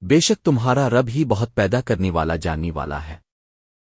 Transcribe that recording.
بے شک تمہارا رب ہی بہت پیدا کرنے والا جاننے والا ہے۔